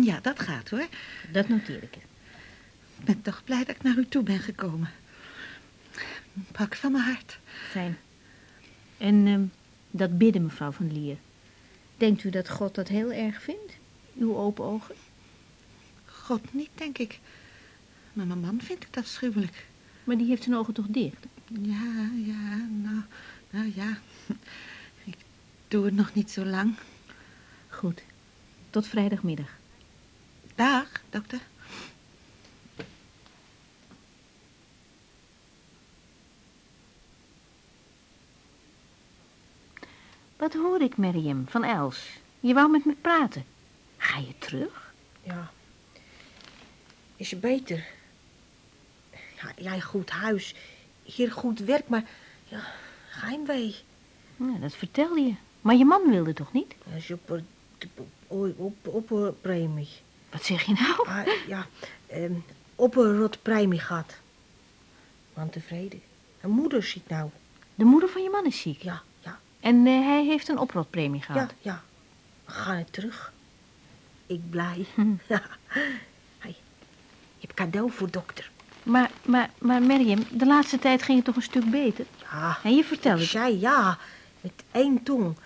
Ja, dat gaat hoor. Dat noteer ik. Ik ben toch blij dat ik naar u toe ben gekomen. Pak van mijn hart. Fijn. En ehm, dat bidden, mevrouw van Lier. Denkt u dat God dat heel erg vindt? Uw open ogen? God niet, denk ik. Maar mijn man vindt het afschuwelijk. Maar die heeft zijn ogen toch dicht? Ja, ja, nou, nou ja. Ik doe het nog niet zo lang. Goed. Tot vrijdagmiddag. Dag, dokter. Wat hoor ik, Miriam, van Els? Je wou met me praten. Ga je terug? Ja. Is je beter? Ja, jij goed huis, hier goed werk, maar ja, geheimwee. Ja, dat vertelde je. Maar je man wilde toch niet? Ja, is op, op, op, premie. Wat zeg je nou? Ah, ja, ehm, op een rot premie gaat. Man tevreden. En moeder ziet nou. De moeder van je man is ziek? Ja, ja. En eh, hij heeft een oprotpremie Ja, gehad? ja. We gaan het terug. Ik blij. Hm. Ja. Hey, je hebt cadeau voor dokter. Maar, maar, maar Miriam, de laatste tijd ging het toch een stuk beter? Ja, En je ik vertelde... zei ja. Met één tong.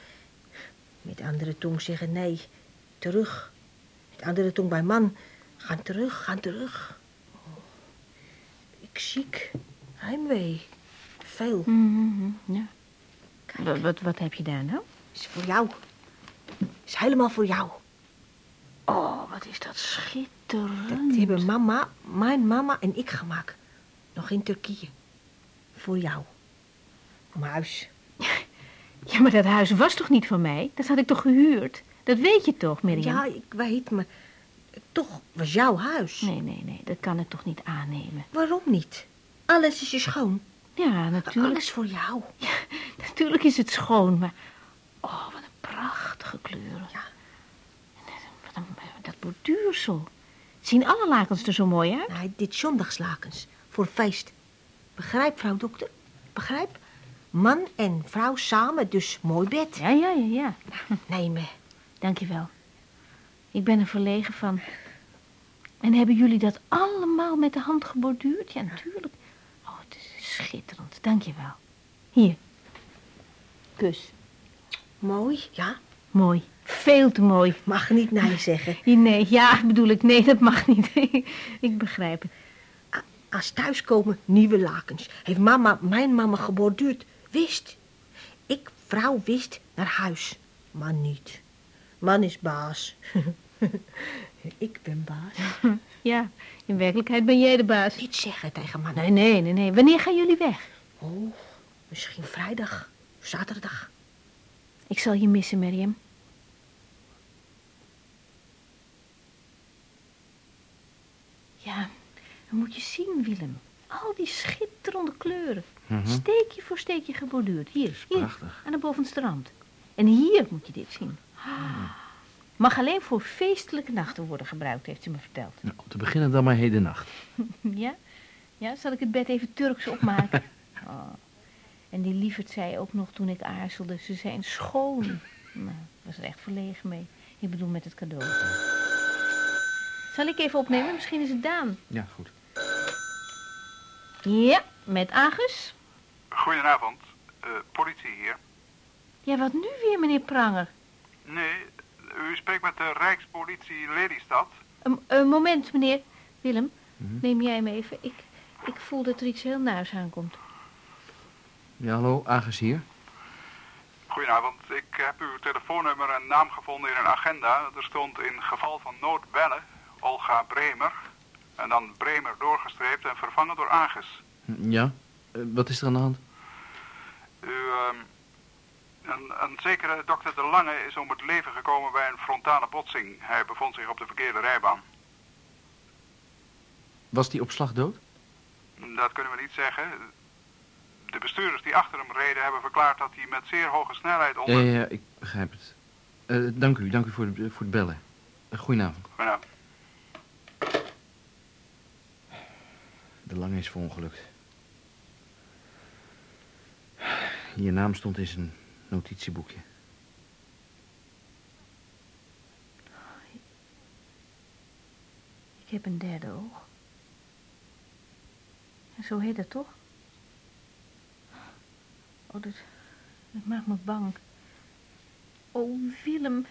Met andere tong zeggen nee. Terug. Andere tong bij man. Gaan terug, gaan terug. Oh, ik ziek. Heimwee. Veel. Mhm, ja. Kijk, wat, wat heb je daar nou? is voor jou. Is helemaal voor jou. Oh, wat is dat schitterend. Dat hebben mama, mijn mama en ik gemaakt. Nog in Turkije. Voor jou. Om huis. Ja, maar dat huis was toch niet van mij? Dat had ik toch gehuurd? Dat weet je toch, Miriam? Ja, ik weet, maar toch was jouw huis. Nee, nee, nee, dat kan ik toch niet aannemen. Waarom niet? Alles is je schoon. Ja, natuurlijk. Alles voor jou. Natuurlijk is het schoon, maar... Oh, wat een prachtige kleuren. Ja. En dat- Wat een, dat borduursel. Zien alle lakens er zo mooi uit? Nee, dit zondagslakens. Voor feest. Begrijp, vrouw dokter? Begrijp? Man en vrouw samen, dus mooi bed. Ja, ja, ja, ja. Nee, me. Dankjewel. Ik ben er verlegen van. En hebben jullie dat allemaal met de hand geborduurd? Ja, natuurlijk. Oh, het is schitterend. Dankjewel. Hier. Kus. Mooi, ja. Mooi. Veel te mooi. Mag niet nee zeggen. Nee, ja, bedoel ik. Nee, dat mag niet. ik begrijp het. A- Als thuiskomen nieuwe lakens. Heeft mama, mijn mama geborduurd. Wist. Ik, vrouw, wist naar huis. Man niet. Man is baas. ik ben baas. Ja, in werkelijkheid ben jij de baas. Niet zeggen tegen man. Nee, nee, nee, nee. Wanneer gaan jullie weg? Oh, misschien vrijdag, zaterdag. Ik zal je missen, Miriam. Ja, dan moet je zien, Willem. Al die schitterende kleuren. Mhm. Steekje voor steekje geborduurd. Hier, hier, prachtig. aan de bovenste rand. En hier moet je dit zien. Mag alleen voor feestelijke nachten worden gebruikt, heeft ze me verteld. Nou, om te beginnen dan maar hedennacht. Ja? Ja, zal ik het bed even Turks opmaken? Oh. En die lieverd zei ook nog toen ik aarzelde, ze zijn schoon. Nou, ik was er echt verlegen mee. Ik bedoel met het cadeau. Zal ik even opnemen? Misschien is het Daan. Ja, goed. Ja, met Agus. Goedenavond, Eh, politie hier. Ja, wat nu weer, meneer Pranger? Nee, u spreekt met de Rijkspolitie Lelystad. Een, een moment, meneer. Willem, Mhm. neem jij hem even. Ik, ik voel dat er iets heel naars aankomt. Ja, hallo, Agus hier. Goedenavond, ik heb uw telefoonnummer en naam gevonden in een agenda. Er stond in geval van nood bellen, Olga Bremer. En dan Bremer doorgestreept en vervangen door Agus. Ja? Eh, wat is er aan de hand? U, ehm, een, zekere dokter De Lange is om het leven gekomen bij een frontale botsing. Hij bevond zich op de verkeerde rijbaan. Was die op slag dood? Dat kunnen we niet zeggen. De bestuurders die achter hem reden hebben verklaard dat hij met zeer hoge snelheid onder... ja, ja, ik begrijp het. Eh, dank u, dank u voor, de, voor het bellen. Eh, goedenavond. Nou, De Lange is verongelukt. Je naam stond in zijn notitieboekje. Ik heb een derde oog. En zo heet het toch? Oh, dat, dat maakt me bang. Oh, Willem.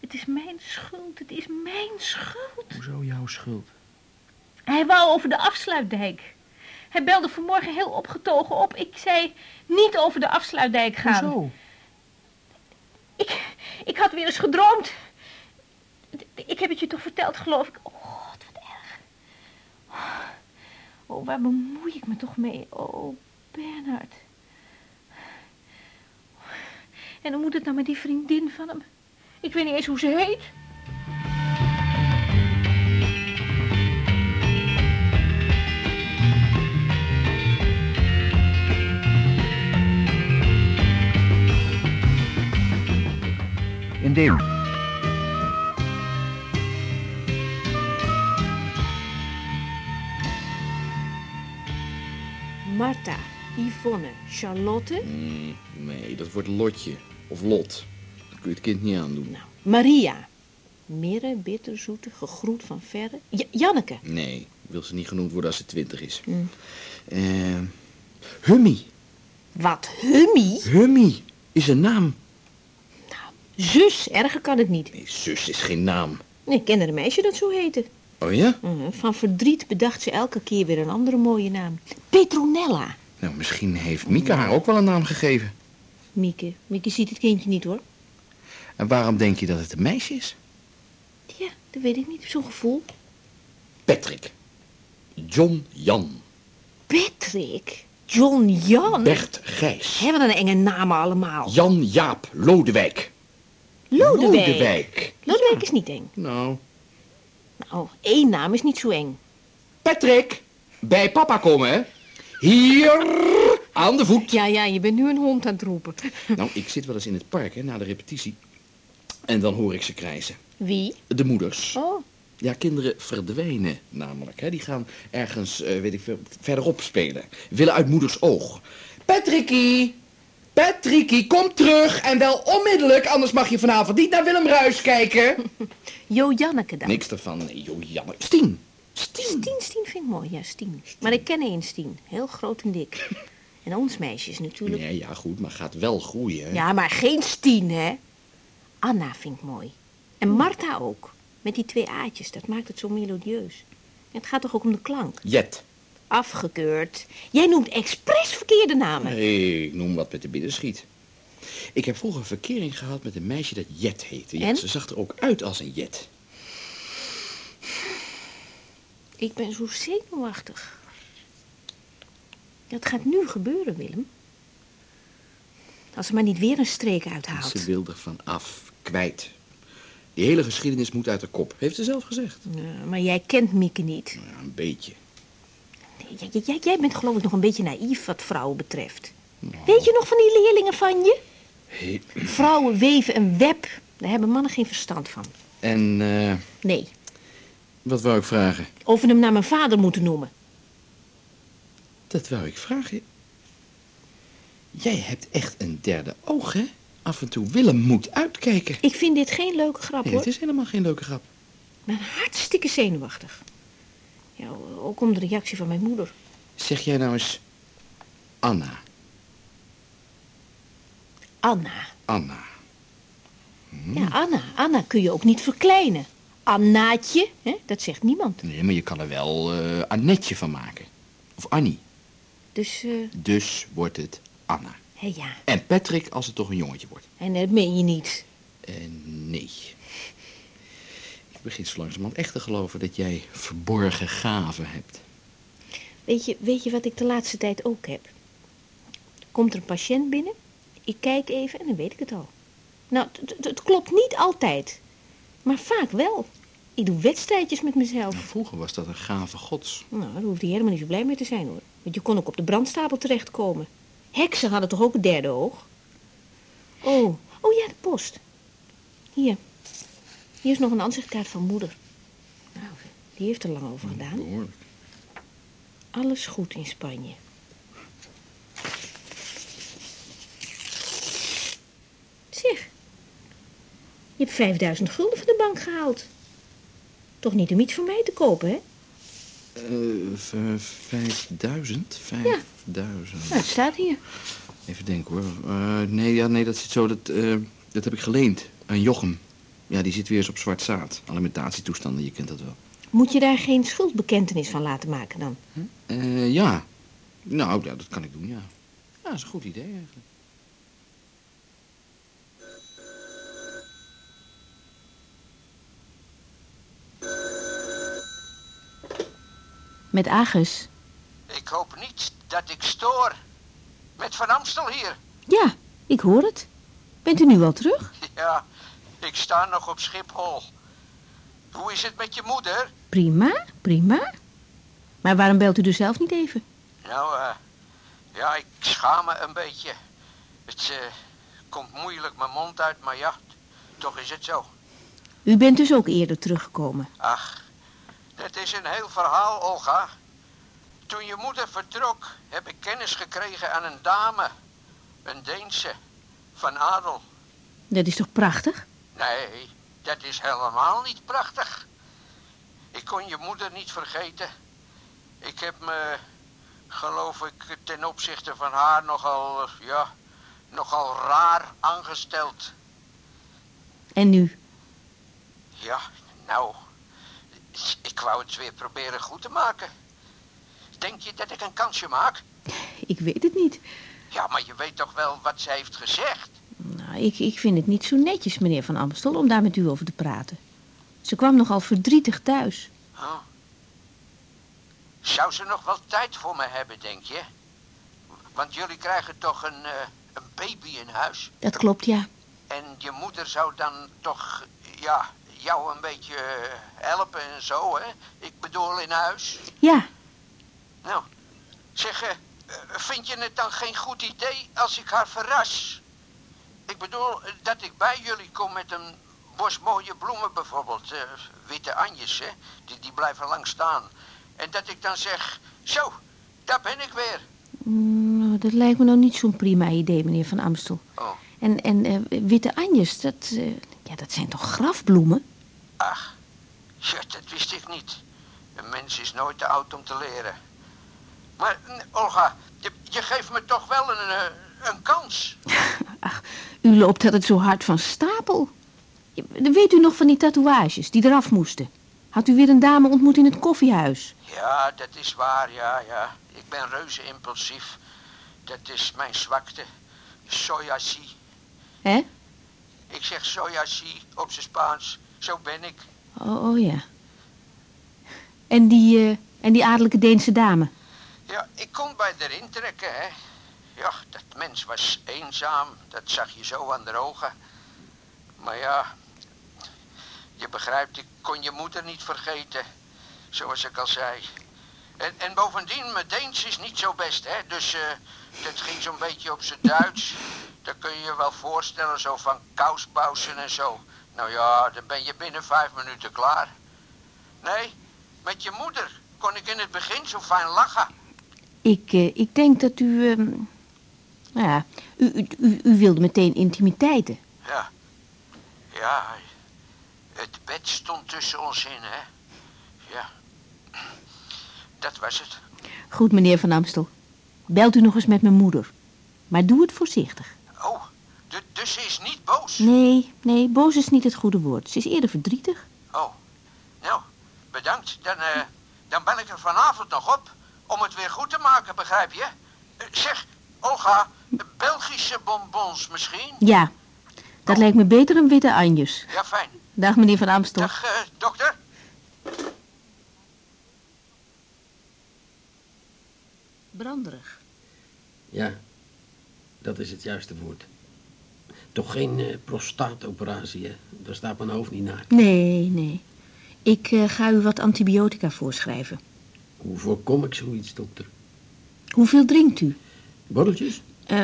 Het is mijn schuld. Het is mijn schuld. Hoezo jouw schuld? Hij wou over de afsluitdijk. Hij belde vanmorgen heel opgetogen op. Ik zei niet over de afsluitdijk gaan. Hoezo? Ik, ik had weer eens gedroomd. Ik heb het je toch verteld, geloof ik. Oh, God, wat erg. Oh, waar bemoei ik me toch mee? Oh, Bernard. En hoe moet het nou met die vriendin van hem? Ik weet niet eens hoe ze heet. Marta, Yvonne, Charlotte, Mm, nee, dat wordt Lotje. Of Lot. Dat kun je het kind niet aandoen. nou, Maria. Mirre, bitterzoete, gegroet van verre. Ja, Janneke. Nee, wil ze niet genoemd worden als ze twintig is. Mm. Eh, Hummy. Wat, Hummy? Hummy is een naam. Zus, erger kan het niet. Nee, zus is geen naam. Ik kende een meisje dat zo heette. Oh ja? Mhm, Van verdriet bedacht ze elke keer weer een andere mooie naam. Petronella. Nou, misschien heeft Mieke haar ook wel een naam gegeven. Mieke, Mieke ziet het kindje niet hoor. En waarom denk je dat het een meisje is? Ja, dat weet ik niet. Zo'n gevoel. Patrick. John Jan. Patrick. John Jan. Bert Gijs. Hebben we een enge namen allemaal. Jan Jaap Lodewijk. Lodewijk. Lodewijk. Lodewijk is niet eng. Nou. Nou, één naam is niet zo eng. Patrick, bij papa komen, hè? Hier, aan de voet. Ja, ja, je bent nu een hond aan het roepen. Nou, ik zit wel eens in het park, hè, na de repetitie. En dan hoor ik ze krijzen. Wie? De moeders. Oh, Ja, kinderen verdwijnen namelijk. Hè. Die gaan ergens, eh, weet ik veel, verderop spelen. Willen uit moeders oog. Patrickie! Patrickie, kom terug! En wel onmiddellijk, anders mag je vanavond niet naar Willem Ruis kijken. Jo Janneke dan. Niks ervan. Nee, joh, Janne. Stien! Stien! Stien, Stien vind ik mooi, ja, Stien. Maar ik ken één Stien. Heel groot en dik. En ons meisje is natuurlijk... Nee, ja, goed, maar gaat wel groeien. hè. Ja, maar geen Stien, hè? Anna vind ik mooi. En Marta ook. Met die twee aatjes, dat maakt het zo melodieus. En het gaat toch ook om de klank? Jet. Afgekeurd. Jij noemt expres verkeerde namen. Nee, ik noem wat met de binnen schiet. Ik heb vroeger verkering gehad met een meisje dat Jet heette. Ja, En? ze zag er ook uit als een Jet. Ik ben zo zenuwachtig. Dat gaat nu gebeuren, Willem. Als ze maar niet weer een streek uithaalt. Ze wil er van af, kwijt. Die hele geschiedenis moet uit de kop, heeft ze zelf gezegd. Ja, maar jij kent Mieke niet. Ja, een beetje. Jij- jij, jij bent geloof ik nog een beetje naïef wat vrouwen betreft. Weet je nog van die leerlingen van je? He- Vrouwen weven een web. Daar hebben mannen geen verstand van. En eh, Nee, wat wou ik vragen? of we hem naar mijn vader moeten noemen. Dat wou ik vragen. Jij hebt echt een derde oog, hè? Af en toe Willem moet uitkijken. Ik vind dit geen leuke grap, Nee, hoor. het is helemaal geen leuke grap. Ik ben hartstikke zenuwachtig. Ja, ook om de reactie van mijn moeder. Zeg jij nou eens Anna. Anna. Anna. Ja, Anna. Anna kun je ook niet verkleinen. Annaatje, hè? dat zegt niemand. Nee, maar je kan er wel eh Annetje van maken. Of Annie. Dus, eh, Dus wordt het Anna. ja. En Patrick als het toch een jongetje wordt. En dat meen je niet. Eh, nee. Ik begin zo langzamerhand echt te geloven dat jij verborgen gaven hebt. Weet je, weet je wat ik de laatste tijd ook heb? Komt er een patiënt binnen, ik kijk even en dan weet ik het al. Nou, het klopt niet altijd, maar vaak wel. Ik doe wedstrijdjes met mezelf. Nou, vroeger was dat een gave gods. Nou, daar hoefde je helemaal niet zo blij mee te zijn hoor. Want je kon ook op de brandstapel terechtkomen. Heksen hadden toch ook een derde oog? Oh, oh ja, de post. Hier. Hier is nog een aanzichtkaart van moeder. Nou, die heeft er lang over gedaan. Behoorlijk. Alles goed in Spanje. Zeg, je hebt 5000 gulden van de bank gehaald. Toch niet om iets voor mij te kopen, hè? Eh, v- vijfduizend? Vijfduizend. Nou, het staat hier. Even denken hoor. Eh, nee, ja, nee, dat zit zo. Dat, eh, dat heb ik geleend aan Jochem. Ja, die zit weer eens op zwart zaad. Alimentatietoestanden, je kent dat wel. Moet je daar geen schuldbekentenis van laten maken dan? Eh, ja. Nou, ja, dat kan ik doen, ja. Ja, dat is een goed idee eigenlijk. Met Agus. Ik hoop niet dat ik stoor. Met Van Amstel hier. Ja, ik hoor het. Bent u nu al terug? Ja, ik sta nog op Schiphol. Hoe is het met je moeder? Prima, prima. Maar waarom belt u er zelf niet even? Nou, eh, ja, ik schaam me een beetje. Het eh, komt moeilijk mijn mond uit, maar ja, toch is het zo. U bent dus ook eerder teruggekomen. Ach, het is een heel verhaal, Olga. Toen je moeder vertrok, heb ik kennis gekregen aan een dame. Een Deense, van adel. Dat is toch prachtig? Nee, dat is helemaal niet prachtig. Ik kon je moeder niet vergeten. Ik heb me, geloof ik, ten opzichte van haar nogal, eh, ja, nogal raar aangesteld. En nu? Ja, nou, ik wou het weer proberen goed te maken. Denk je dat ik een kansje maak? Ik weet het niet. Ja, maar je weet toch wel wat ze heeft gezegd? Ik, ik vind het niet zo netjes, meneer Van Amstel, om daar met u over te praten. Ze kwam nogal verdrietig thuis. Oh. Zou ze nog wel tijd voor me hebben, denk je? Want jullie krijgen toch een, eh, een baby in huis? Dat klopt, ja. En je moeder zou dan toch, ja, jou een beetje eh, helpen en zo, hè? Ik bedoel in huis. Ja, Nou, zeg, eh, vind je het dan geen goed idee als ik haar verras? Ik bedoel eh, dat ik bij jullie kom met een bos mooie bloemen bijvoorbeeld. eh, witte anjes, hè? Die, die blijven lang staan. En dat ik dan zeg, zo, daar ben ik weer. Mm, nou, dat lijkt me nou niet zo'n prima idee, meneer Van Amstel. Oh, En, en eh, witte anjes, dat, ja, dat zijn toch grafbloemen? ach, ja, dat wist ik niet. Een mens is nooit te oud om te leren. Maar, mm, Olga, je, je geeft me toch wel een, een kans. Ach, u loopt altijd zo hard van stapel. Weet u nog van die tatoeages die eraf moesten? Had u weer een dame ontmoet in het koffiehuis? Ja, dat is waar, ja, ja. Ik ben reuze impulsief. Dat is mijn zwakte. Sojasie. Hè? Ik zeg sojasie op zijn Spaans. Zo ben ik. Oh, oh ja. En die, eh, en die adellijke Deense dame? Ja, ik kon bij erin trekken, hè. Ja, dat mens was eenzaam. Dat zag je zo aan de ogen. Maar ja, je begrijpt, ik kon je moeder niet vergeten. Zoals ik al zei. En, en bovendien, mijn Deens is niet zo best, hè. Dus eh dat ging zo'n beetje op zijn Duits. Dat kun je je wel voorstellen, zo van kousbousen en zo. Nou ja, dan ben je binnen vijf minuten klaar. Nee, met je moeder kon ik in het begin zo fijn lachen. Ik, eh, ik denk dat u... ehm, ja, u, u, u, wilde meteen intimiteiten. Ja. Ja. Het bed stond tussen ons in, hè. Ja. Dat was het. Goed, meneer Van Amstel. Belt u nog eens met mijn moeder. Maar doe het voorzichtig. Oh, du- dus ze is niet boos? Nee, nee, boos is niet het goede woord. Ze is eerder verdrietig. Oh. Nou, bedankt. Dan, eh, dan bel ik er vanavond nog op. Om het weer goed te maken, begrijp je? Eh, zeg, Olga, Belgische bonbons misschien? Ja, dat lijkt me beter een witte anjes. Ja, fijn. Dag, meneer Van Amstel. Dag, eh, dokter. Branderig. Ja, dat is het juiste woord. Toch geen eh, prostaatoperatie, hè? Daar staat mijn hoofd niet naar. Nee, nee. Ik eh, ga u wat antibiotica voorschrijven. Hoe voorkom ik zoiets, dokter? Hoeveel drinkt u? Borreltjes? Eh,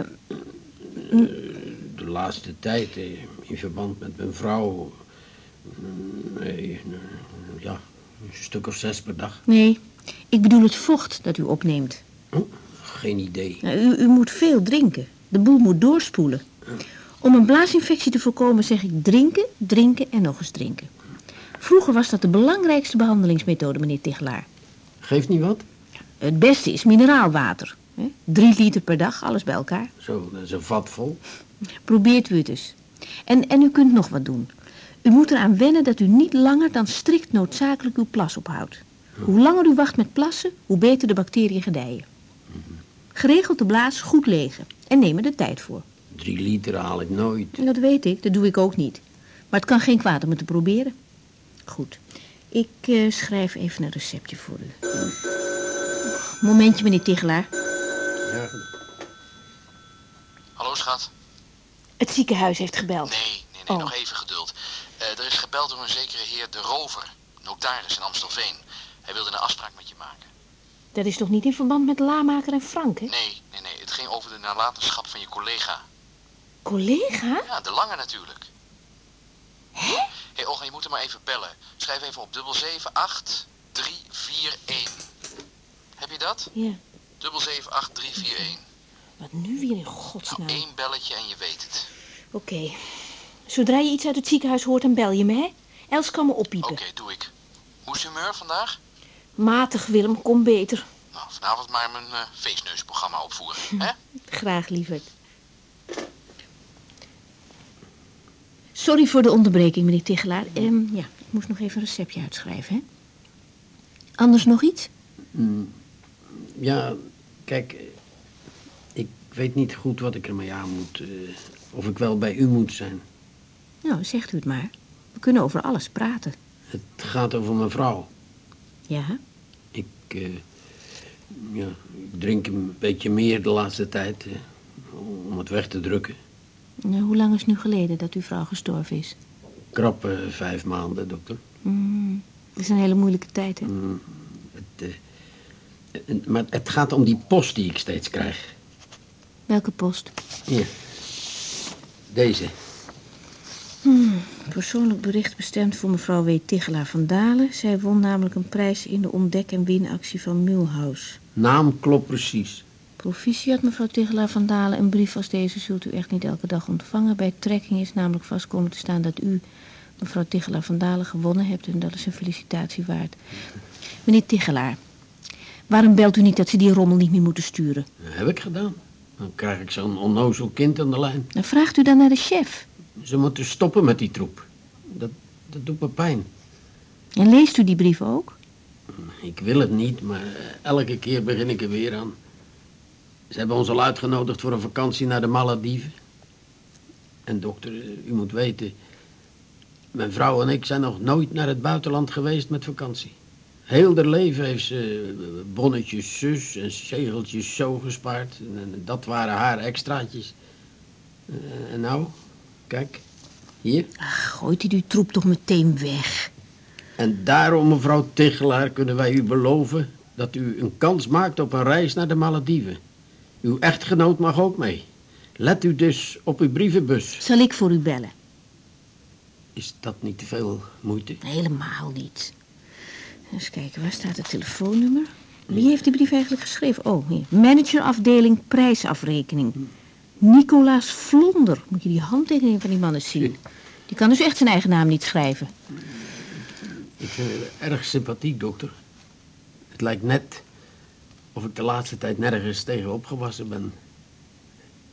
De laatste tijd, eh, in verband met mijn vrouw... mm, Nee, eh, ja, een stuk of zes per dag. nee, ik bedoel het vocht dat u opneemt. Oh, geen idee. Nou, u, u moet veel drinken. De boel moet doorspoelen. Om een blaasinfectie te voorkomen zeg ik drinken, drinken en nog eens drinken. Vroeger was dat de belangrijkste behandelingsmethode, meneer Tichelaar. Geeft niet wat? Het beste is mineraalwater. Hè? Drie liter per dag, alles bij elkaar. Zo, dat is een vat vol. Probeert u het dus. En, en u kunt nog wat doen. U moet eraan wennen dat u niet langer dan strikt noodzakelijk uw plas ophoudt. Hoe langer u wacht met plassen, hoe beter de bacteriën gedijen. Geregeld de blaas goed legen en neem er de tijd voor. Drie liter haal ik nooit. Dat weet ik, dat doe ik ook niet. Maar het kan geen kwaad om het te proberen. Goed, ik eh, schrijf even een receptje voor u. Momentje, meneer Tigelaar. Ja, Hallo, schat. Het ziekenhuis heeft gebeld. Nee, nee, nee, Oh. nog even geduld. Eh, er is gebeld door een zekere heer De Rover, notaris in Amstelveen. Hij wilde een afspraak met je maken. Dat is toch niet in verband met Lamaker en Frank, hè? Nee, nee, nee, het ging over de nalatenschap van je collega. Collega? Ja, de lange natuurlijk. Hé? Hé, hey, Olga, je moet hem maar even bellen. Schrijf even op 778341. Heb je dat? Ja. 778341. Wat nu weer in godsnaam? Nou, één belletje en je weet het. Oké. Zodra je iets uit het ziekenhuis hoort, dan bel je me, hè? Els kan me oppiepen. Oké, doe ik. Hoe is je humeur vandaag? Matig, Willem, kom beter. Nou, vanavond maar mijn eh, feestneusprogramma opvoeren, hè? Graag, lieverd. Sorry voor de onderbreking, meneer Tigelaar. Ehm, ja, ik moest nog even een receptje uitschrijven, hè? Anders nog iets? Mm, Ja, kijk, weet niet goed wat ik ermee aan moet. eh, of ik wel bij u moet zijn. Nou, zegt u het maar. We kunnen over alles praten. Het gaat over mijn vrouw. Ja? Ik, eh, ja, ik drink een beetje meer de laatste tijd. eh, om het weg te drukken. Nou, hoe lang is het nu geleden dat uw vrouw gestorven is? Krap vijf maanden, dokter. Mm, dat is een hele moeilijke tijd, hè? Mm, het, maar het gaat om die post die ik steeds krijg. Welke post? Hier. Deze. Persoonlijk bericht bestemd voor mevrouw W. Tigelaar van Dalen. Zij won namelijk een prijs in de ontdek- en winactie van Mulhouse. Naam klopt precies. Proficiat, mevrouw Tigelaar van Dalen. Een brief als deze zult u echt niet elke dag ontvangen. Bij trekking is namelijk vast komen te staan dat u, mevrouw Tigelaar van Dalen, gewonnen hebt. En dat is een felicitatie waard. Meneer Tigelaar, waarom belt u niet dat ze die rommel niet meer moeten sturen? Dat heb ik gedaan. Dan krijg ik zo'n onnozel kind aan de lijn. Dan vraagt u dan naar de chef. Ze moeten stoppen met die troep. Dat, dat doet me pijn. En leest u die brief ook? Ik wil het niet, maar eh, elke keer begin ik er weer aan. Ze hebben ons al uitgenodigd voor een vakantie naar de Malediven. En dokter, u moet weten... Mijn vrouw en ik zijn nog nooit naar het buitenland geweest met vakantie. Heel haar leven heeft ze eh, bonnetjes zus en zegeltjes zo gespaard. En, dat waren haar extraatjes. Eh, en nou, kijk, hier. Ach, gooit u die troep toch meteen weg. En daarom, mevrouw Tichelaar, kunnen wij u beloven dat u een kans maakt op een reis naar de Malediven. Uw echtgenoot mag ook mee. Let u dus op uw brievenbus. Zal ik voor u bellen? Is dat niet te veel moeite? Helemaal niet. Eens kijken, waar staat het telefoonnummer? Wie heeft die brief eigenlijk geschreven? Oh, hier. Managerafdeling prijsafrekening. Nicolaas Vlonder. Moet je die handtekening van die man eens zien. Die kan dus echt zijn eigen naam niet schrijven. Ik vind het erg sympathiek, dokter. Het lijkt net of ik de laatste tijd nergens tegen opgewassen ben.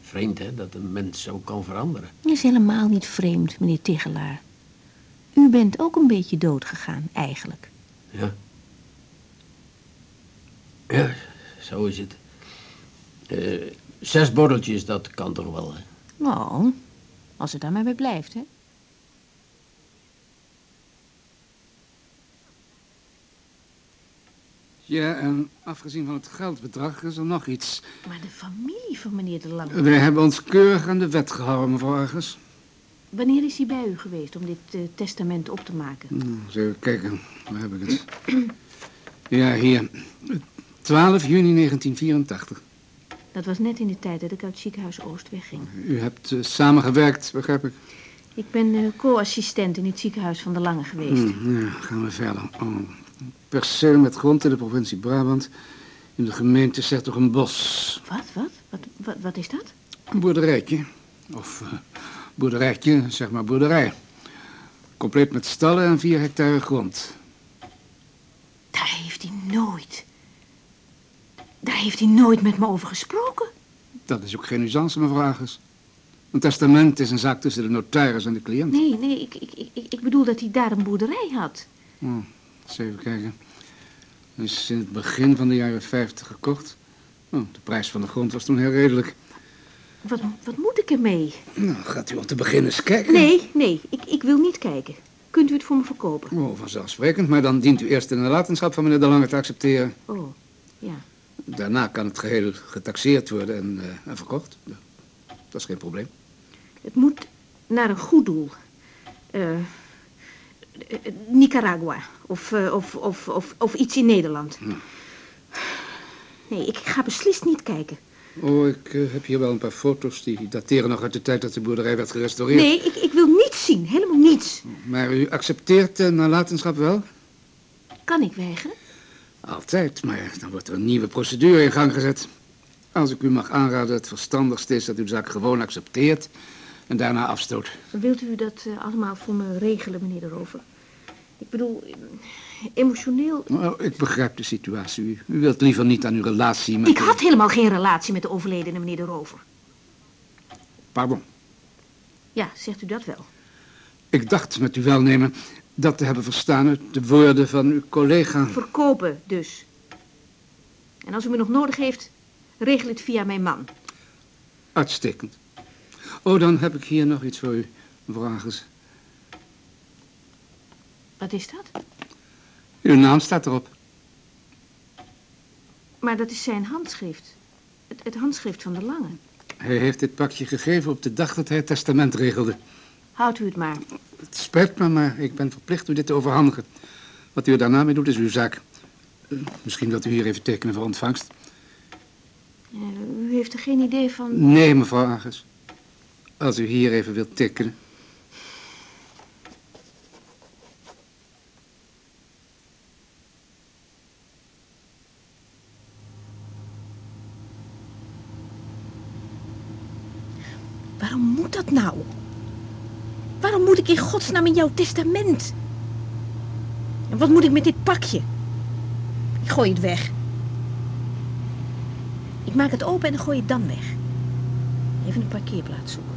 Vreemd, hè, dat een mens zo kan veranderen. Dat is helemaal niet vreemd, meneer Tigelaar. U bent ook een beetje dood gegaan, eigenlijk. Ja. Ja, zo is het. Eh, zes borreltjes, dat kan toch wel, hè? Nou, als het daar maar bij blijft, hè. Ja, en afgezien van het geldbedrag is er nog iets. Maar de familie van meneer de Lange... Wij hebben ons keurig aan de wet gehouden, mevrouw Argus. Wanneer is hij bij u geweest om dit eh, testament op te maken? Nou, eens even kijken, waar heb ik het? Ja, hier. 12 juni 1984. Dat was net in de tijd dat ik uit het ziekenhuis Oost wegging. U hebt eh, samengewerkt, begrijp ik. Ik ben eh, co-assistent in het ziekenhuis van de Lange geweest. Hm, ja, gaan we verder. Oh, perceel met grond in de provincie Brabant. In de gemeente Sertogenbos. Wat, wat, wat? Wat, wat is dat? Een boerderijtje. Of boerderijtje, zeg maar boerderij. Compleet met stallen en vier hectare grond. Daar heeft hij nooit... Daar heeft hij nooit met me over gesproken. Dat is ook geen usance, mevrouw Agers. Een testament is een zaak tussen de notaris en de cliënt. Nee, nee, ik, ik, ik, ik bedoel dat hij daar een boerderij had. Oh, eens even kijken. Hij is in het begin van de jaren 50 gekocht. Oh, de prijs van de grond was toen heel redelijk. Wat, wat moet ik ermee? Nou, gaat u om te beginnen eens kijken? Nee, nee, ik, ik wil niet kijken. Kunt u het voor me verkopen? Oh, vanzelfsprekend. Maar dan dient u eerst de nalatenschap van meneer De Lange te accepteren. Oh, ja. Daarna kan het geheel getaxeerd worden en, eh, en verkocht. Dat is geen probleem. Het moet naar een goed doel. Eh, Nicaragua. Of, eh, of, of, of, of iets in Nederland. Nee, ik ga beslist niet kijken. Oh, ik eh, heb hier wel een paar foto's die dateren nog uit de tijd dat de boerderij werd gerestaureerd. Nee, ik, ik wil niets zien. Helemaal niets. Maar u accepteert de nalatenschap wel? Kan ik weigeren? Altijd, maar dan wordt er een nieuwe procedure in gang gezet. Als ik u mag aanraden, het verstandigste is dat u de zaak gewoon accepteert en daarna afstoot. Wilt u dat eh, allemaal voor me regelen, meneer de Rover? Ik bedoel, emotioneel... Nou, ik begrijp de situatie. U, u wilt liever niet aan uw relatie met... Ik had helemaal geen relatie met de overledene meneer de Rover. Pardon. Ja, zegt u dat wel? Ik dacht met uw welnemen dat te hebben verstaan uit de woorden van uw collega. Verkopen dus. En als u me nog nodig heeft, regel het via mijn man. Uitstekend. Oh, dan heb ik hier nog iets voor u, mevrouw Agers. Wat is dat? Uw naam staat erop. Maar dat is zijn handschrift. Het, het handschrift van de Lange. Hij heeft dit pakje gegeven op de dag dat hij het testament regelde. Houdt u het maar. Het spijt me, maar ik ben verplicht u dit te overhandigen. Wat u er daarna mee doet, is uw zaak. Eh, Misschien wilt u hier even tekenen voor ontvangst. Eh, u heeft er geen idee van... Nee, mevrouw Agers. Als u hier even wilt tekenen. Waarom moet dat nou? Waarom moet ik in godsnaam in jouw testament? En wat moet ik met dit pakje? Ik gooi het weg. Ik maak het open en gooi het dan weg. Even een parkeerplaats zoeken.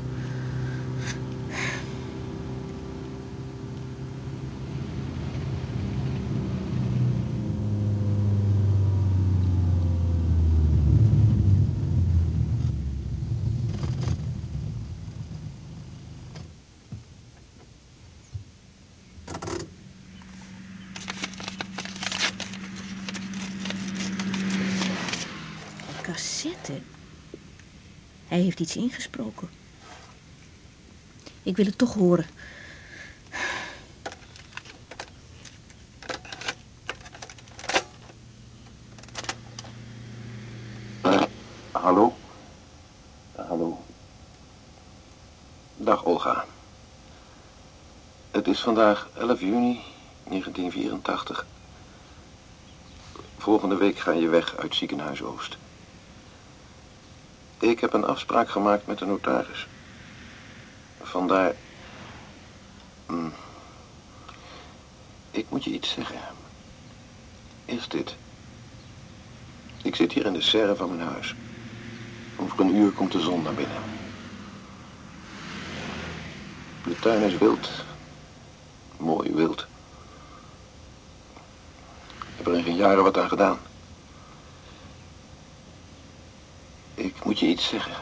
Hij heeft iets ingesproken. Ik wil het toch horen. Hallo? Hallo. Dag Olga. Het is vandaag 11 juni 1984. Volgende week ga je weg uit ziekenhuis Oost. Ik heb een afspraak gemaakt met de notaris. Vandaar... Hm. Ik moet je iets zeggen. Eerst dit. Ik zit hier in de serre van mijn huis. Over een uur komt de zon naar binnen. De tuin is wild. Mooi wild. Ik heb er in geen jaren wat aan gedaan. Ik moet je iets zeggen.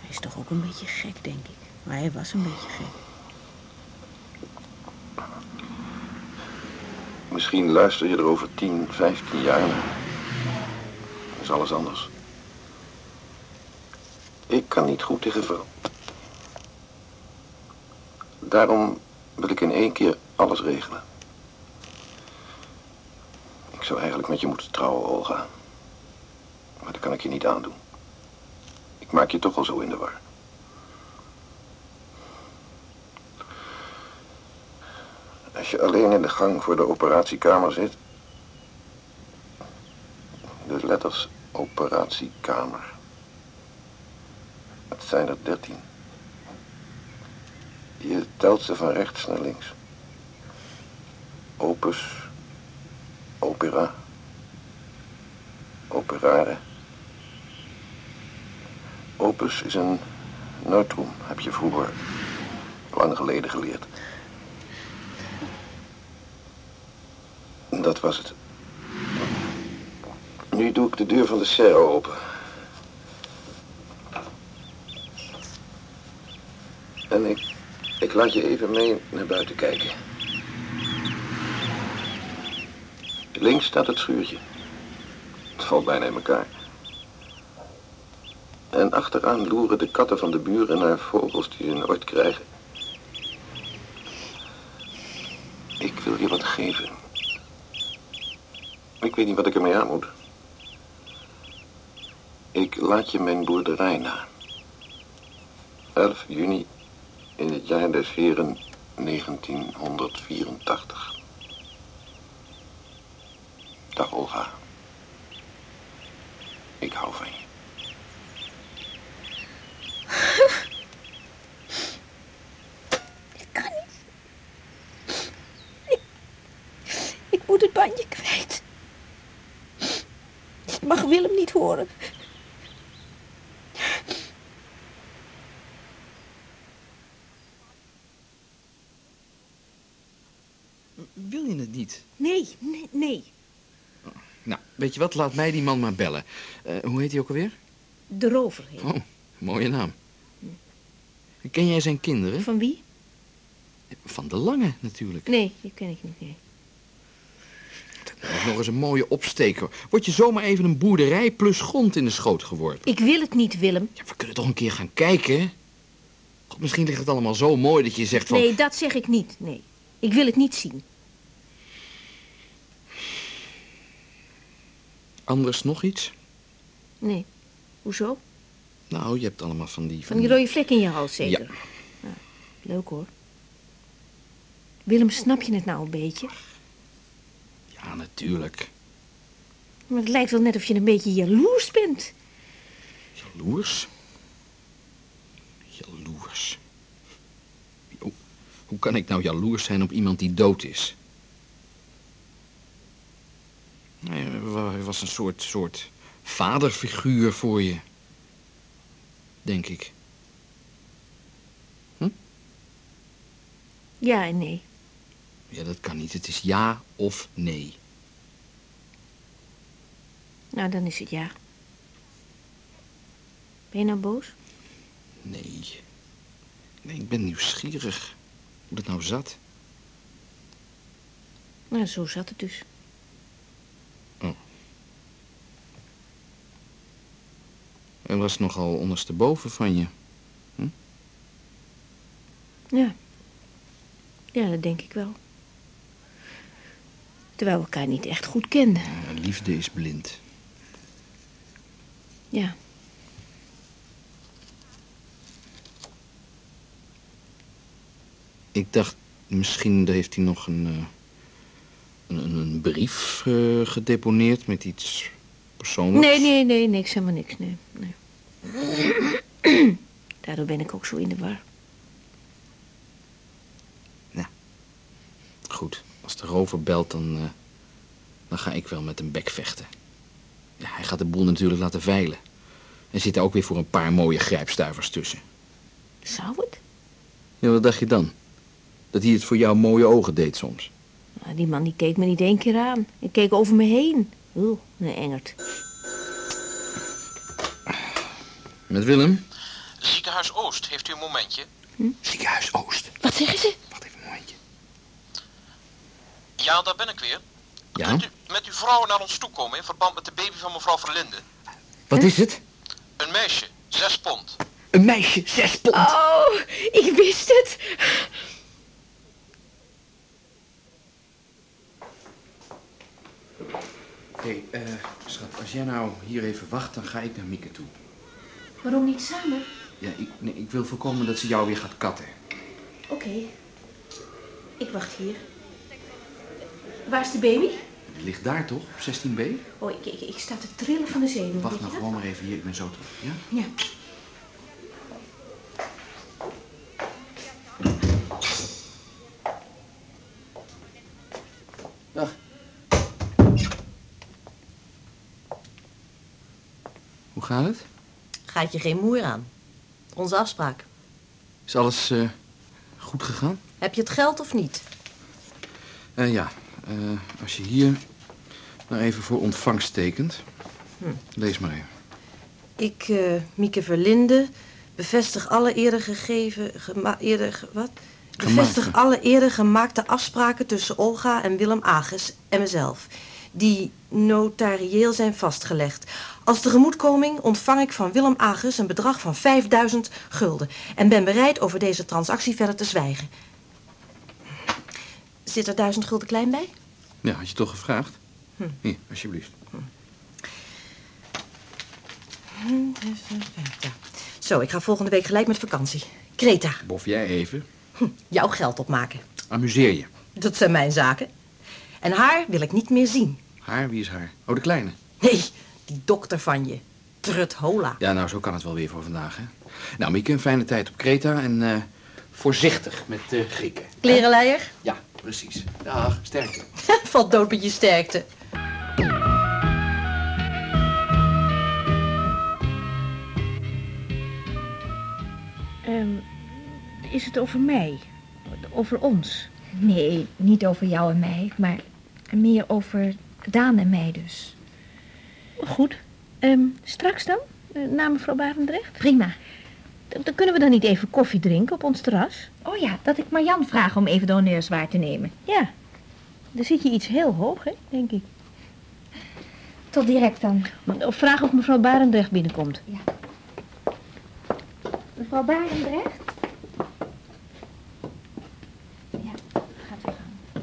Hij is toch ook een beetje gek, denk ik. Maar hij was een beetje gek. Misschien luister je er over 10, 15 jaar naar. Dat is alles anders. Ik kan niet goed tegen vrouw. Daarom wil ik in één keer alles regelen. Ik zou eigenlijk met je moeten trouwen, Olga. Maar dat kan ik je niet aandoen. Maak je toch al zo in de war. Als je alleen in de gang voor de operatiekamer zit. De letters operatiekamer. Het zijn er dertien. Je telt ze van rechts naar links. opus, opera, operare. Is een neutrum, heb je vroeger lang geleden geleerd. Dat was het. Nu doe ik de deur van de serre open. En ik, ik laat je even mee naar buiten kijken. Links staat het schuurtje. Het valt bijna in elkaar. Achteraan loeren de katten van de buren naar vogels die ze nooit krijgen. Ik wil je wat geven. Ik weet niet wat ik ermee aan moet. Ik laat je mijn boerderij na. 11 juni in het jaar des heren 1984. Dag Olga. Ik hou van je. Ik kan niet. Ik, ik moet het bandje kwijt. Ik mag Willem niet horen. Wil je het niet? Nee, nee, nee. Nou, weet je wat? Laat mij die man maar bellen. Eh, hoe heet hij ook alweer? De rover heet. Oh, mooie naam. Ken jij zijn kinderen? Van wie? Van de Lange, natuurlijk. Nee, die ken ik niet, nee. Ook nog eens een mooie opsteker. Word je zomaar even een boerderij plus grond in de schoot geworpen. Ik wil het niet, Willem. Ja, we kunnen toch een keer gaan kijken? God, misschien ligt het allemaal zo mooi dat je zegt van... Nee, dat zeg ik niet, nee. Ik wil het niet zien. Anders nog iets? Nee. Hoezo? Nou, je hebt allemaal van die... Van die rode vlek in je hals, zeker? Ja. Nou, leuk hoor. Willem, snap je het nou een beetje? Ja, natuurlijk. Maar het lijkt wel net of je een beetje jaloers bent. Jaloers? Jaloers. Hoe, hoe kan ik nou jaloers zijn op iemand die dood is? Hij was een soort, soort vaderfiguur voor je. Denk ik. Ja en nee. Ja, dat kan niet. Het is ja of nee. Nou, dan is het ja. Ben je nou boos? Nee. Nee, ik ben nieuwsgierig. Hoe dat nou zat. Nou, zo zat het dus. Hij was nogal ondersteboven van je. Ja. Ja, dat denk ik wel. Terwijl we elkaar niet echt goed kenden. Ja, liefde is blind. Ja. Ik dacht, misschien heeft hij nog een, eh, een, een brief eh, gedeponeerd met iets persoonlijks. Nee, nee, nee, niks, helemaal niks, nee. nee. Daardoor ben ik ook zo in de war. Goed, als de rover belt, dan, eh, dan ga ik wel met een bek vechten. Ja, hij gaat de boel natuurlijk laten veilen. En zit er ook weer voor een paar mooie grijpstuivers tussen. Zou het? Ja, wat dacht je dan? Dat hij het voor jouw mooie ogen deed soms. Nou, die man die keek me niet één keer aan. Ik keek over me heen. Oeh, een engert. Met Willem? Ziekenhuis Oost, heeft u een momentje? Ziekenhuis Oost. Wat zeggen ze? Ja, daar ben ik weer. Ja? Kunt u met uw vrouw naar ons toe komen in verband met de baby van mevrouw Verlinde? Wat is het? Een meisje, zes pond. Een meisje, zes pond. Oh, ik wist het. Hé, hey, eh, schat, als jij nou hier even wacht, dan ga ik naar Mieke toe. Waarom niet samen? Ja, ik, nee, ik wil voorkomen dat ze jou weer gaat katten. Oké. Ik wacht hier. Waar is de baby? Die ligt daar toch, op 16b? Oh, ik, ik, ik sta te trillen van de zenuwen. Wacht nog gewoon maar even hier, ik ben zo terug, ja? Ja. Hoe gaat het? Gaat je geen moer aan. Onze afspraak. Is alles eh, goed gegaan? Heb je het geld of niet? Uh, ja, eh, als je hier nou even voor ontvangst tekent. Hm. Lees maar even. Ik, eh, Mieke Verlinde, bevestig alle eerder gegeven... Eerder, ge- wat? Bevestig Gemaakte. alle eerder gemaakte afspraken tussen Olga en Willem Ages en mezelf. Die notarieel zijn vastgelegd. Als tegemoetkoming ontvang ik van Willem Ages een bedrag van 5000 gulden. En ben bereid over deze transactie verder te zwijgen. Zit er 1000 gulden klein bij? Ja, had je toch gevraagd? Hm. Hier, alsjeblieft. Ja. Zo, ik ga volgende week gelijk met vakantie. Kreta, Bof jij even. jouw geld opmaken. Amuseer je. Dat zijn mijn zaken. En haar wil ik niet meer zien. Haar, wie is haar? Oh, de kleine. Nee, die dokter van je. Trut Hola. Ja, nou, zo kan het wel weer voor vandaag, hè. Nou, Mieke, een fijne tijd op Kreta en eh, voorzichtig met de Grieken. Klerenleier, Ja, precies. Dag, sterkte. valt dood met je sterkte. Ehm, is het over mij? Over ons? Nee, niet over jou en mij, maar meer over Daan en mij dus. Goed. Ehm, straks dan? Eh, Na mevrouw Barendrecht? Prima. Dan kunnen we dan niet even koffie drinken op ons terras? Oh ja, dat ik Marjan vraag om even de honneurs waar te nemen. Ja. Dan zit je iets heel hoog, hè, denk ik. Tot direct dan. Of vraag of mevrouw Barendrecht binnenkomt. Mevrouw Barendrecht? Ja, gaat u gaan.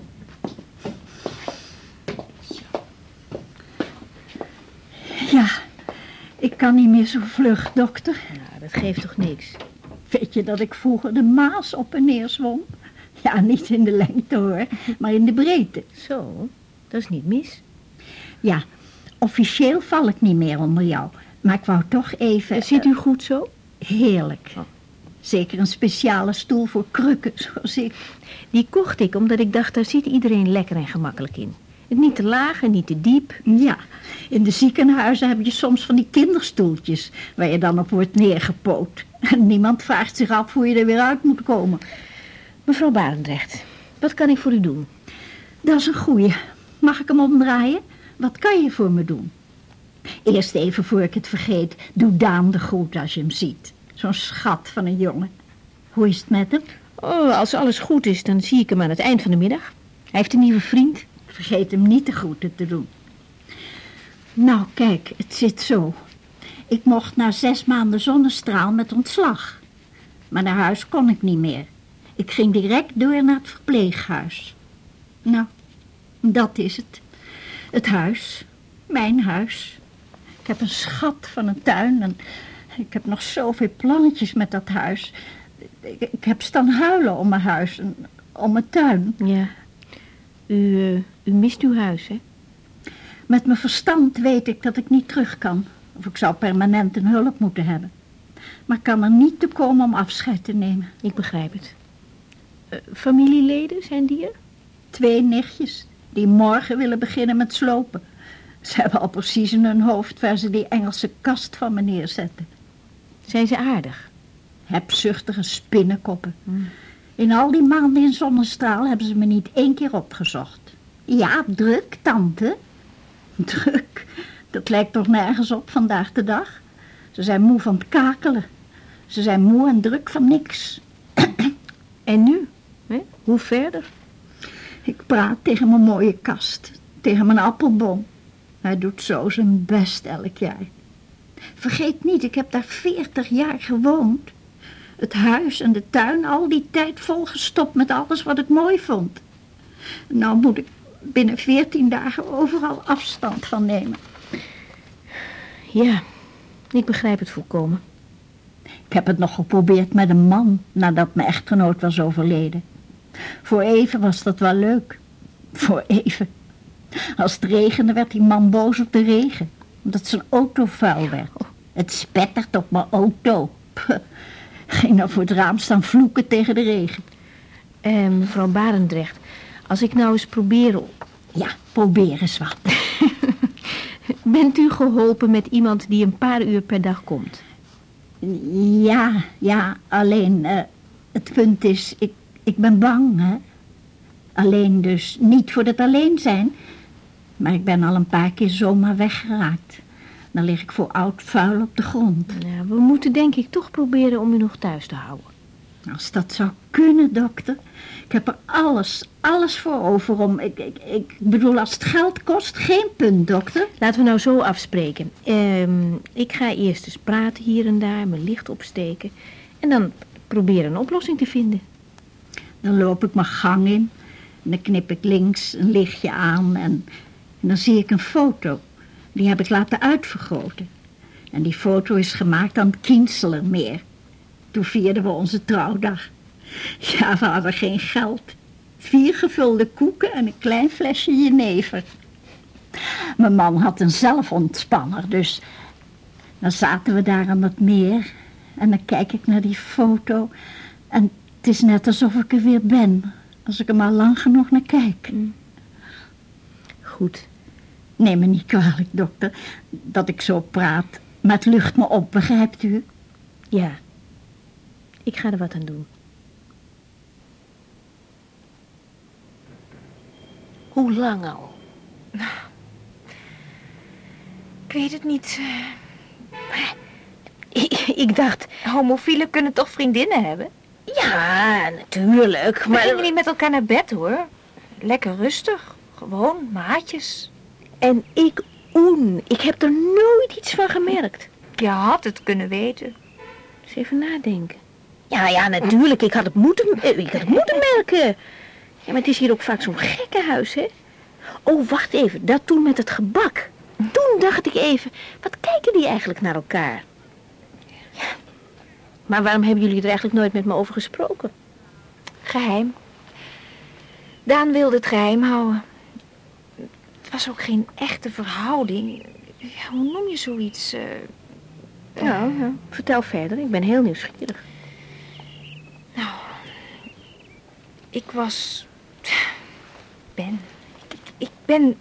Ja, ik kan niet meer zo vlug, dokter. Nou, dat geeft toch niks? Weet je dat ik vroeger de Maas op en neer zwom? Ja, niet in de lengte hoor, maar in de breedte. Zo, dat is niet mis. Ja, officieel val ik niet meer onder jou. Maar ik wou toch even... Zit u goed zo? Heerlijk. Zeker een speciale stoel voor krukken, zoals ik. Die kocht ik omdat ik dacht, daar zit iedereen lekker en gemakkelijk in. Niet te laag en niet te diep. Ja, in de ziekenhuizen heb je soms van die kinderstoeltjes... waar je dan op wordt neergepoot. En niemand vraagt zich af hoe je er weer uit moet komen. Mevrouw Barendrecht, wat kan ik voor u doen? Dat is een goeie. Mag ik hem omdraaien? Wat kan je voor me doen? Eerst even voor ik het vergeet, doe Daan de groet als je hem ziet. Zo'n schat van een jongen. Hoe is het met hem? Oh, als alles goed is, dan zie ik hem aan het eind van de middag. Hij heeft een nieuwe vriend. Vergeet hem niet de groeten te doen. Nou, kijk, het zit zo. Ik mocht na zes maanden zonnestraal met ontslag. Maar naar huis kon ik niet meer. Ik ging direct door naar het verpleeghuis. Nou, dat is het. Het huis. Mijn huis. Ik heb een schat van een tuin en ik heb nog zoveel plannetjes met dat huis. Ik, ik heb staan huilen om mijn huis en om mijn tuin. Ja. U, eh, u mist uw huis, hè? Met mijn verstand weet ik dat ik niet terug kan. Of ik zou permanent een hulp moeten hebben. Maar ik kan er niet toe komen om afscheid te nemen. Ik begrijp het. Eh, familieleden, zijn die er? Twee nichtjes die morgen willen beginnen met slopen. Ze hebben al precies in hun hoofd waar ze die Engelse kast van me neerzetten. Zijn ze aardig? Hebzuchtige spinnenkoppen. In al die maanden in zonnestraal hebben ze me niet één keer opgezocht. Ja, druk, tante. Druk? Dat lijkt toch nergens op vandaag de dag? Ze zijn moe van het kakelen. Ze zijn moe en druk van niks. En nu? Hè? Hoe verder? Ik praat tegen mijn mooie kast, tegen mijn appelboom. Hij doet zo zijn best elk jaar. Vergeet niet, ik heb daar veertig jaar gewoond. Het huis en de tuin al die tijd volgestopt met alles wat ik mooi vond. Nou moet ik binnen veertien dagen overal afstand van nemen. Ja, ik begrijp het volkomen. Ik heb het nog geprobeerd met een man nadat mijn echtgenoot was overleden. Voor even was dat wel leuk. Voor even. Als het regende werd die man boos op de regen. Omdat zijn auto vuil werd. Het spettert op mijn auto. Puh. Ging dan voor het raam staan vloeken tegen de regen. Eh, mevrouw Barendrecht, als ik nou eens probeer... Ja, probeer eens wat. Bent u geholpen met iemand die een paar uur per dag komt? Ja, ja, alleen eh, het punt is, ik, ik ben bang, hè. Alleen dus niet voor het alleen zijn, maar ik ben al een paar keer zomaar weggeraakt. Dan lig ik voor oud vuil op de grond. Ja, we moeten denk ik toch proberen om u nog thuis te houden. Als dat zou kunnen, dokter. Ik heb er alles, alles voor over om. Ik, ik, ik bedoel, als het geld kost, geen punt, dokter. Laten we nou zo afspreken. Ehm, ik ga eerst eens praten hier en daar, mijn licht opsteken. En dan proberen een oplossing te vinden. Dan loop ik mijn gang in. En dan knip ik links een lichtje aan. En, en dan zie ik een foto. Die heb ik laten uitvergroten. En die foto is gemaakt aan het Kienselermeer. Toen vierden we onze trouwdag. Ja, we hadden geen geld. Vier gevulde koeken en een klein flesje jenever. Mijn man had een zelfontspanner, dus dan zaten we daar aan het meer. En dan kijk ik naar die foto. En het is net alsof ik er weer ben. Als ik er maar lang genoeg naar kijk. Goed. Neem me niet kwalijk, dokter, dat ik zo praat. Maar het lucht me op, begrijpt u? Ja. Ik ga er wat aan doen. Hoe lang al? Ik weet het niet. Ik, ik dacht... Homofielen kunnen toch vriendinnen hebben? Ja, natuurlijk, Maar maar... gingen niet met elkaar naar bed, hoor. Lekker rustig. Gewoon, maatjes. En ik, Oen, ik heb er nooit iets van gemerkt. Je had het kunnen weten. Eens even nadenken. Ja, ja, natuurlijk. Ik had het moeten, eh, ik had het moeten merken. Ja, maar het is hier ook vaak zo'n gekkenhuis, hè? Oh, wacht even. Dat toen met het gebak. Toen dacht ik even, wat kijken die eigenlijk naar elkaar? Ja. Maar waarom hebben jullie er eigenlijk nooit met me over gesproken? Geheim. Daan wilde het geheim houden. Het was ook geen echte verhouding. Ja, hoe noem je zoiets? eh? Ja, ja. Vertel verder. Ik ben heel nieuwsgierig. Nou, ik was... Ben. Ik, ik ben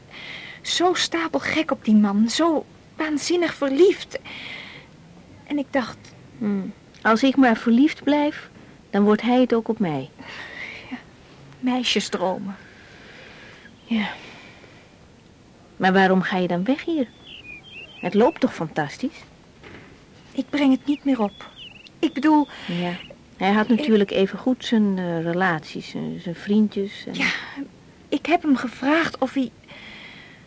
zo stapelgek op die man. Zo waanzinnig verliefd. En ik dacht, Hmm. Als ik maar verliefd blijf, dan wordt hij het ook op mij. meisjesdromen. Ja. Maar waarom ga je dan weg hier? Het loopt toch fantastisch? Ik breng het niet meer op. Ik bedoel, Ja. Hij had natuurlijk even goed zijn eh, relaties, zijn, zijn vriendjes. En... Ja. ik heb hem gevraagd of hij...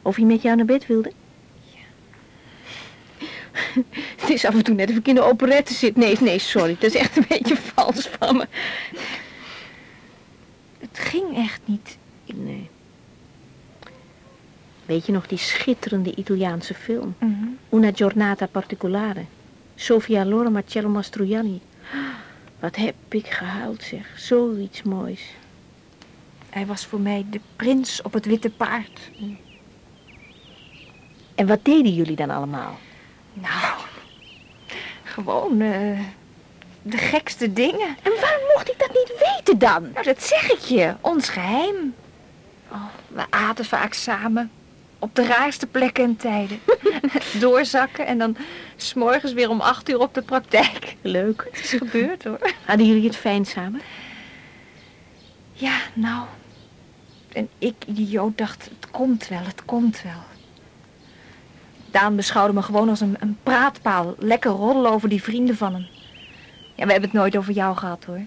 Of hij met jou naar bed wilde? Het is af en toe net of ik in de operette zit. Nee, nee, sorry. Dat is echt een beetje vals van me. Het ging echt niet. Nee. Weet je nog die schitterende Italiaanse film? Mhm. Una giornata particolare. Sofia Loren, Marcello Mastroianni. Wat heb ik gehuild, zeg. Zoiets moois. Hij was voor mij de prins op het witte paard. En wat deden jullie dan allemaal? Nou, gewoon eh, de gekste dingen. En waarom mocht ik dat niet weten dan? Nou, dat zeg ik je. Ons geheim. Oh, we aten vaak samen. Op de raarste plekken en tijden. Doorzakken en dan s'morgens weer om acht uur op de praktijk. Leuk. Het is gebeurd hoor. Hadden jullie het fijn samen? Ja, nou. En ik, idioot, dacht, het komt wel, het komt wel. Daan beschouwde me gewoon als een, een praatpaal. Lekker roddelen over die vrienden van hem. Ja, we hebben het nooit over jou gehad, hoor.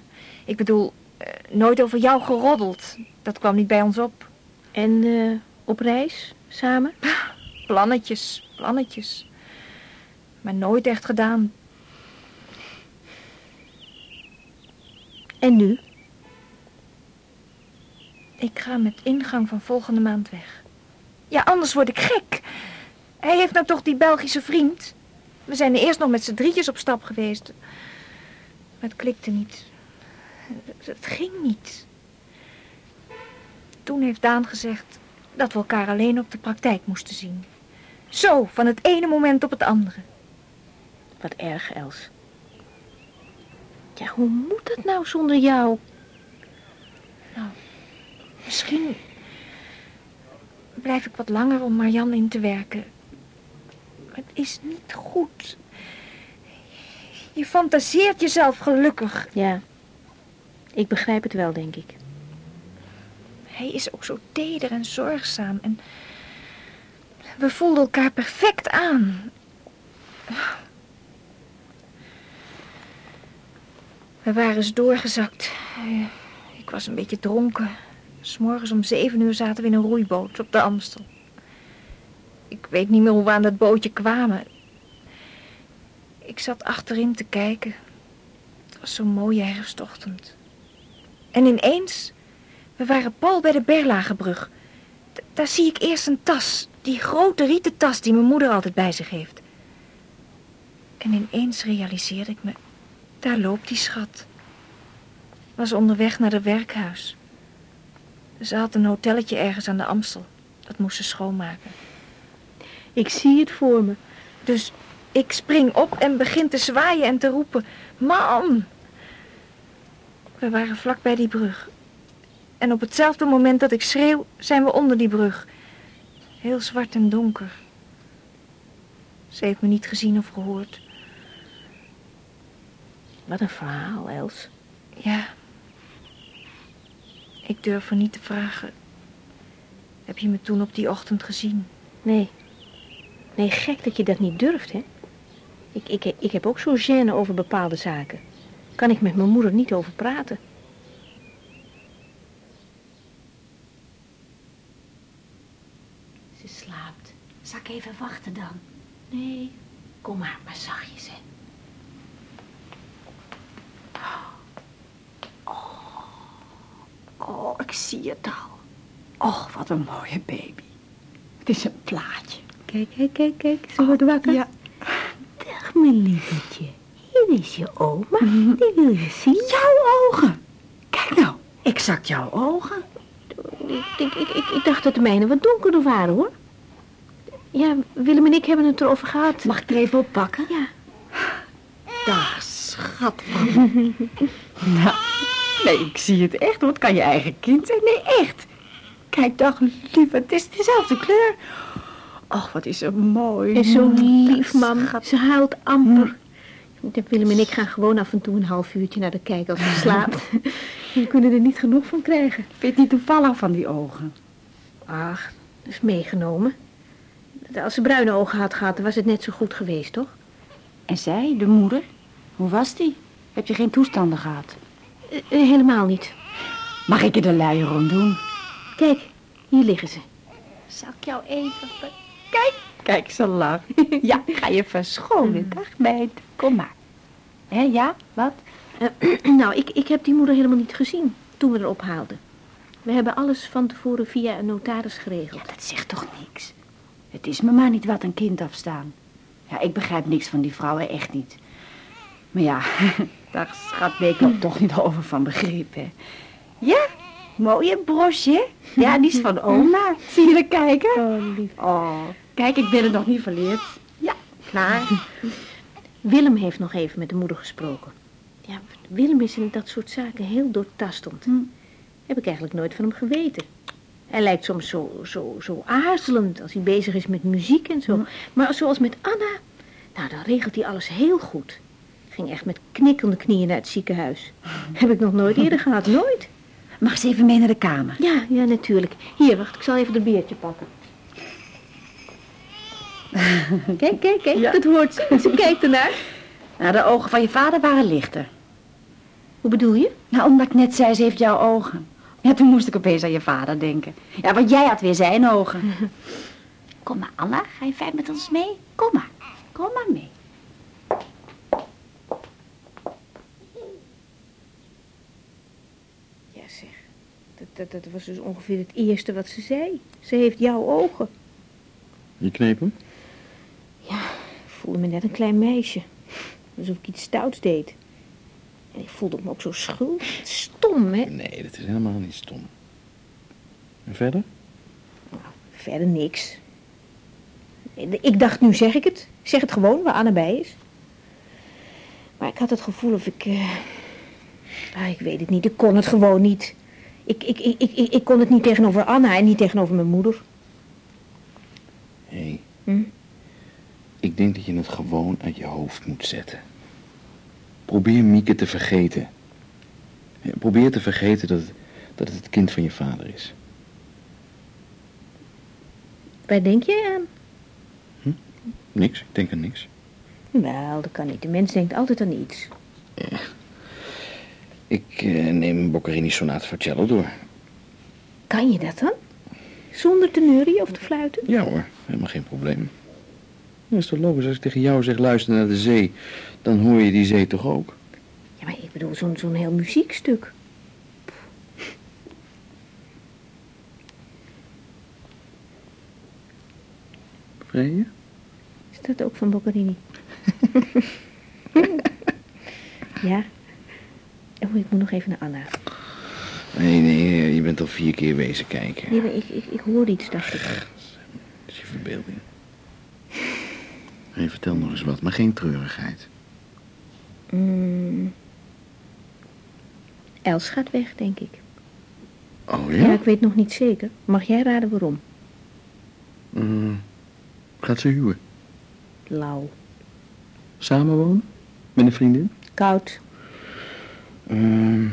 Ik bedoel, eh, nooit over jou geroddeld. Dat kwam niet bij ons op. En eh, op reis? Samen? Plannetjes, plannetjes. Maar nooit echt gedaan. En nu? Ik ga met ingang van volgende maand weg. Ja, anders word ik gek. Hij heeft nou toch die Belgische vriend. We zijn er eerst nog met z'n drietjes op stap geweest. Maar het klikte niet. Het- Het ging niet. Toen heeft Daan gezegd dat we elkaar alleen op de praktijk moesten zien. Zo, van het ene moment op het andere. Wat erg, Els. Ja, hoe moet het nou zonder jou? Misschien blijf ik wat langer om Marianne in te werken. Het is niet goed. Je fantaseert jezelf gelukkig. Ja, ik begrijp het wel, denk ik. Hij is ook zo teder en zorgzaam. En we voelden elkaar perfect aan. We waren eens doorgezakt. Ik was een beetje dronken. S'morgens om zeven uur zaten we in een roeiboot op de Amstel. Ik weet niet meer hoe we aan dat bootje kwamen. Ik zat achterin te kijken. Het was zo'n mooie herfstochtend. En ineens, we waren pal bij de Berlagebrug. D- daar zie ik eerst een tas, die grote rieten tas die mijn moeder altijd bij zich heeft. En ineens realiseerde ik me, daar loopt die schat. Was onderweg naar het werkhuis. Ze had een hotelletje ergens aan de Amstel. Dat moest ze schoonmaken. Ik zie het voor me. Dus ik spring op en begin te zwaaien en te roepen: Mam! We waren vlak bij die brug. En op hetzelfde moment dat ik schreeuw, zijn we onder die brug. Heel zwart en donker. Ze heeft me niet gezien of gehoord. Wat een verhaal, Els. Ja. Ik durf er niet te vragen. Heb je me toen op die ochtend gezien? Nee. Nee, gek dat je dat niet durft, hè? Ik, ik, ik heb ook zo'n gêne over bepaalde zaken. Kan ik met mijn moeder niet over praten. Ze slaapt. Zal ik even wachten dan? Nee, kom maar, maar zachtjes, hè. Oh, ik zie het al. Och, wat een mooie baby. Het is een plaatje. Kijk, kijk, kijk, kijk. Ze wordt wakker. Ja. Dag, mijn lievertje. Hier is je oma. Die wil je zien. Jouw ogen. Kijk nou, exact jouw ogen. Ik, ik, ik, ik, ik dacht dat de mijne wat donkerder waren, hoor. Ja, Willem en ik hebben het erover gehad. Mag ik er even op pakken? Ja. Dag, schat van nou, nee, ik zie het echt. Het kan je eigen kind zijn. Nee, echt. Kijk, dag, lief, het is dezelfde kleur. Och, wat is ze mooi. En zo lief, mam. schat. Ze huilt amper. De Willem en ik gaan gewoon af en toe een half uurtje naar de kijk als ze slaapt. We kunnen er niet genoeg van krijgen. Vind je het niet toevallig van die ogen? Ach, dat is meegenomen. Als ze bruine ogen had gehad, dan was het net zo goed geweest, toch? En zij, de moeder, hoe was die? Heb je geen toestanden gehad? Eh, eh, helemaal niet. Mag ik je de luier om doen? Kijk, hier liggen ze. Zal ik jou even... Kijk, kijk, ze lacht. ja, ga je verschonen. Dag, meid. Kom maar. Hé, ja, wat? Eh, nou, ik, ik heb die moeder helemaal niet gezien toen we er ophaalden. We hebben alles van tevoren via een notaris geregeld. Ja, dat zegt toch niks. Het is me maar niet wat een kind afstaan. Ja, ik begrijp niks van die vrouwen, echt niet. Maar ja, daar schat ik ook toch niet over van begrip, hè. Ja, mooie brosje. Ja, die is van oma. Zie je er kijken? Oh, lief. Oh, kijk, ik ben het nog niet verleerd. Ja, klaar. Willem heeft nog even met de moeder gesproken. Ja, Willem is in dat soort zaken heel doortastend. Hm. Heb ik eigenlijk nooit van hem geweten. Hij lijkt soms zo, zo, zo aarzelend als hij bezig is met muziek en zo. Maar zoals met Anna, nou dan regelt hij alles heel goed. Ging echt met knikkende knieën naar het ziekenhuis. Heb ik nog nooit eerder gehad, nooit. Mag ze even mee naar de kamer? Ja, ja, natuurlijk. Hier, wacht, ik zal even een biertje pakken. kijk, kijk, kijk, Ja. dat hoort ze. Ze kijkt ernaar. Nou, de ogen van je vader waren lichter. Hoe bedoel je? Nou, omdat ik net zei, ze heeft jouw ogen. Ja, toen moest ik opeens aan je vader denken. Ja, want jij had weer zijn ogen. Kom maar, Anna, ga je fijn met ons mee? Kom maar, kom maar mee. Ja, zeg. Dat, dat, dat was dus ongeveer het eerste wat ze zei. Ze heeft jouw ogen. Je kneep hem? Ja, ik voelde me net een klein meisje. Alsof ik iets stouts deed. En ik voelde me ook zo schuldig. Stom, hè? Nee, dat is helemaal niet stom. En verder? Verder niks. Ik dacht, nu zeg ik het. Zeg het gewoon, waar Anna bij is. Maar ik had het gevoel of ik... eh, ah, ik weet het niet, ik kon het gewoon niet. Ik, ik, ik, ik, ik- kon het niet tegenover Anna en niet tegenover mijn moeder. Hé. Hm? Ik Ik denk dat je het gewoon uit je hoofd moet zetten. Probeer Mieke te vergeten. Probeer te vergeten dat het, dat het het kind van je vader is. Waar denk jij aan? Niks, ik denk aan niks. Wel, dat kan niet. De mens denkt altijd aan iets. Ik eh, neem een Boccherini sonate voor cello door. Kan je dat dan? Zonder te of te fluiten? Ja hoor, helemaal geen probleem. Dat is toch logisch, als ik tegen jou zeg luister naar de zee, dan hoor je die zee toch ook? Ja, maar ik bedoel zo'n zo'n heel muziekstuk. Vrede? Is dat ook van Boccherini? ja. Oh, ik moet nog even naar Anna. Nee, nee, je bent al vier keer wezen kijken. Nee, maar ik, ik, ik hoor iets, dacht ik. Dat is je verbeelding. Hey, vertel nog eens wat, maar geen treurigheid. Mm. Els gaat weg, denk ik. Oh Ja, ja? ik weet nog niet zeker. Mag jij raden waarom? Mm, gaat ze huwen? Lauw. Samenwonen? Met een vriendin? Koud. Ehm,